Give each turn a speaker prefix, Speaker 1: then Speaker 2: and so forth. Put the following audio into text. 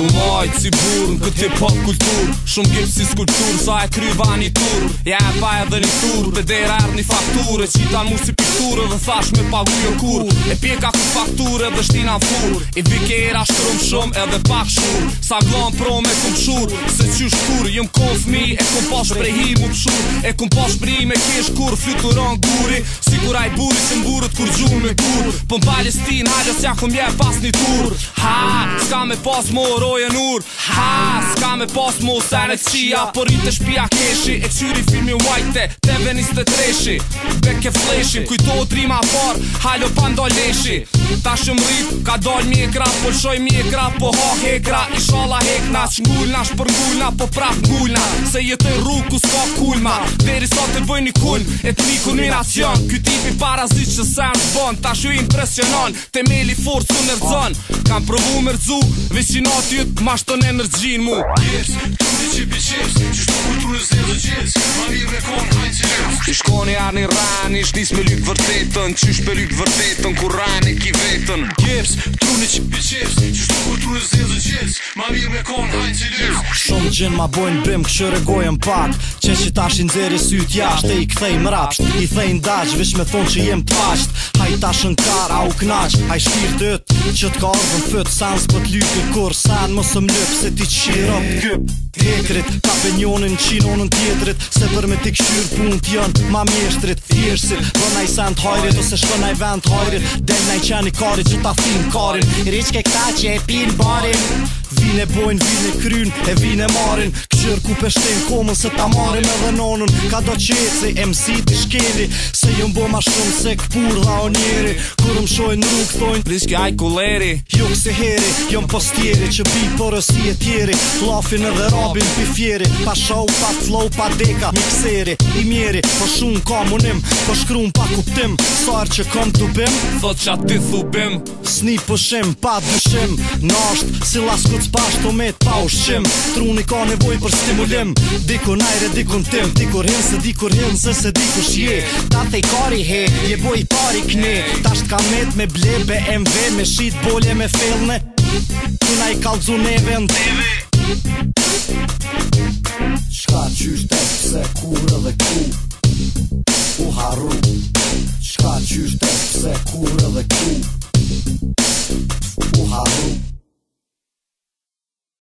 Speaker 1: Du majt si burën, këtë hip hop kultur Shumë gjithë si skulptur, sa e kryva një tur Ja e pa edhe një tur, bedera erë një E Qita mu si pikture dhe thash me pagu jo kur E pjeka ku fakture dhe shtina fur I vikera shkrum shumë edhe pak shur Sa glonë pro me kum shur, se që shkur Jëm kon fmi, e kum posh prej hi mu pshur E kum posh pri me kesh kur, flyturon guri Si kur aj buri Si mburët kur gjur me kur Pën po Palestin, halës ja kum je pas një tur Ha, s'ka me pas moro lojë në ur Ha, s'ka me pas mu sene qia Por i të shpia keshi E qyri filmi white Te venis të treshi Bek e fleshin Kujto o trima far Halo pa leshi Ta shëm rrit Ka dal mi e gra Po lëshoj mi e gra Po ha hekra I shala hekna Që ngullna Shpër Po prap ngullna Se jetë në rrug Ku s'ka kulma Deri sa të lëvoj një kull E të një nacion Ky tipi parazit që se më bon Ta shu impresionon Te meli forë të nërzon Kam provu më rëzu jetë ma shton energjin mu Jesë, tundi që bi qesë Që shto për të rëzë dhe gjesë Ma mirë me konë të hajnë që lësë Ti shkoni arë një rani Ish nisë me lytë vërtetën Qysh me lytë vërtetën Kur rani ki vetën Jesë, tundi që bi qesë still the Ma mirë me konë që
Speaker 2: Shumë gjenë ma bojnë brim e regojnë pak Qe që tash i nëzeri sytë jasht E i këthej më rapsht I thejnë daqë vish me thonë që jem të pasht Haj tash në kar, au knaqë, Haj shpirë dët që t'ka ardhë fëtë, fët Sanës pët lykë kur sanë mësëm lëpë Se ti qirë op këpë Tjetrit, ka penjonin qinonën tjetrit Se për me t'i këshyr pun t'jën Ma mjeshtrit, thjeshtsit Vënaj sen t'hajrit, ose shkënaj vend t'hajrit Del naj qeni karit, që ta thim karit Rishke këta që e pin bo party. vine bojnë, vine kryn, e vine marin Këqër ku peshtin komën se ta marim edhe nonën Ka do qeci, MC t'i shkeli Se jëm bo ma shumë se këpur dha o njeri Kur më shojnë rrugë thojnë Liske aj kuleri Jo kësi heri, jëm jo postjeri Që bi i e tjeri Lafin edhe rabin pi fjeri Pa show, pa flow, pa deka Mikseri, i mjeri Po shumë ka munim Po shkru pa kuptim Sar që kom të bim Thot që aty thubim Sni pëshim, pa dyshim Nasht, si las pashtu po me të pa Truni ka nevoj për stimulim Diko najre, diko në tim Dikur hinë, se dikur hinë, se se dikur shje Ta thej kari he, je boj i pari kni Ta shtë met me blebe, MV Me shit, bolje, me felne Tuna i kalzu në TV Shka qysh të pse kur edhe ku U haru Shka qysh të pse kur edhe ku